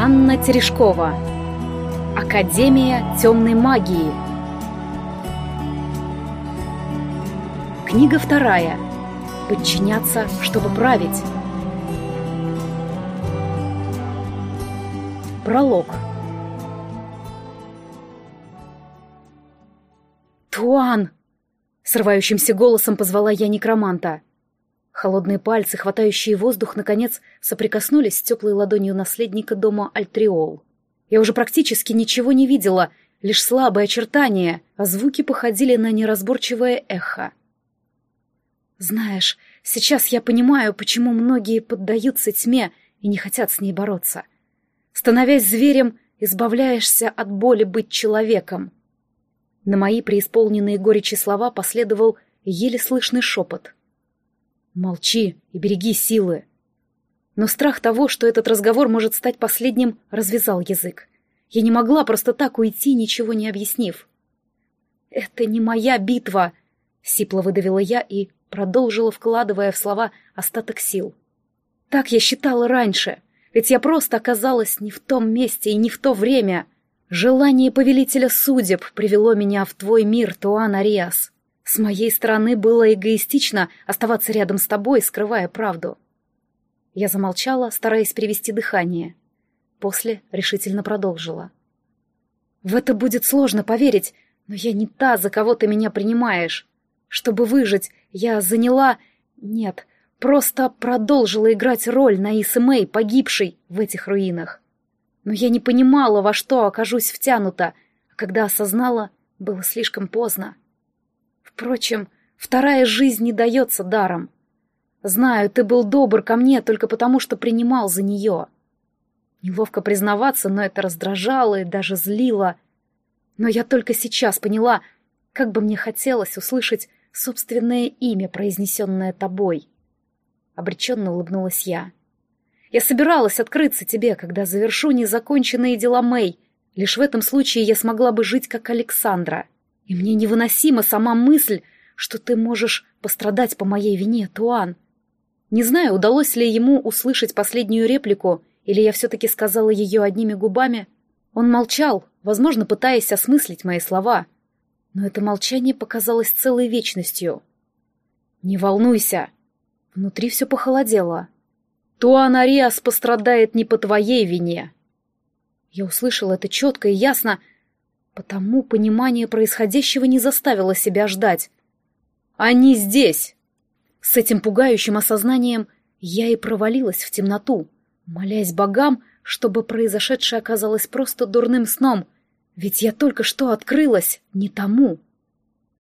Анна Терешкова. Академия темной магии. Книга вторая. Подчиняться, чтобы править. Пролог. «Туан!» — срывающимся голосом позвала я некроманта. Холодные пальцы, хватающие воздух, наконец соприкоснулись с теплой ладонью наследника дома Альтриол. Я уже практически ничего не видела, лишь слабые очертания, а звуки походили на неразборчивое эхо. «Знаешь, сейчас я понимаю, почему многие поддаются тьме и не хотят с ней бороться. Становясь зверем, избавляешься от боли быть человеком». На мои преисполненные горечи слова последовал еле слышный шепот — Молчи и береги силы. Но страх того, что этот разговор может стать последним, развязал язык. Я не могла просто так уйти, ничего не объяснив. «Это не моя битва!» — сипло выдавила я и продолжила, вкладывая в слова остаток сил. «Так я считала раньше, ведь я просто оказалась не в том месте и не в то время. Желание повелителя судеб привело меня в твой мир, Туан Ариас. С моей стороны было эгоистично оставаться рядом с тобой, скрывая правду. Я замолчала, стараясь перевести дыхание. После решительно продолжила. В это будет сложно поверить, но я не та, за кого ты меня принимаешь. Чтобы выжить, я заняла... Нет, просто продолжила играть роль на Мэй, погибшей в этих руинах. Но я не понимала, во что окажусь втянута, а когда осознала, было слишком поздно. Впрочем, вторая жизнь не дается даром. Знаю, ты был добр ко мне только потому, что принимал за нее. Неловко признаваться, но это раздражало и даже злило. Но я только сейчас поняла, как бы мне хотелось услышать собственное имя, произнесенное тобой. Обреченно улыбнулась я. Я собиралась открыться тебе, когда завершу незаконченные дела Мэй. Лишь в этом случае я смогла бы жить как Александра. И мне невыносима сама мысль, что ты можешь пострадать по моей вине, Туан. Не знаю, удалось ли ему услышать последнюю реплику, или я все-таки сказала ее одними губами. Он молчал, возможно, пытаясь осмыслить мои слова. Но это молчание показалось целой вечностью. «Не волнуйся!» Внутри все похолодело. «Туан Ариас пострадает не по твоей вине!» Я услышала это четко и ясно, Потому понимание происходящего не заставило себя ждать. «Они здесь!» С этим пугающим осознанием я и провалилась в темноту, молясь богам, чтобы произошедшее оказалось просто дурным сном, ведь я только что открылась не тому.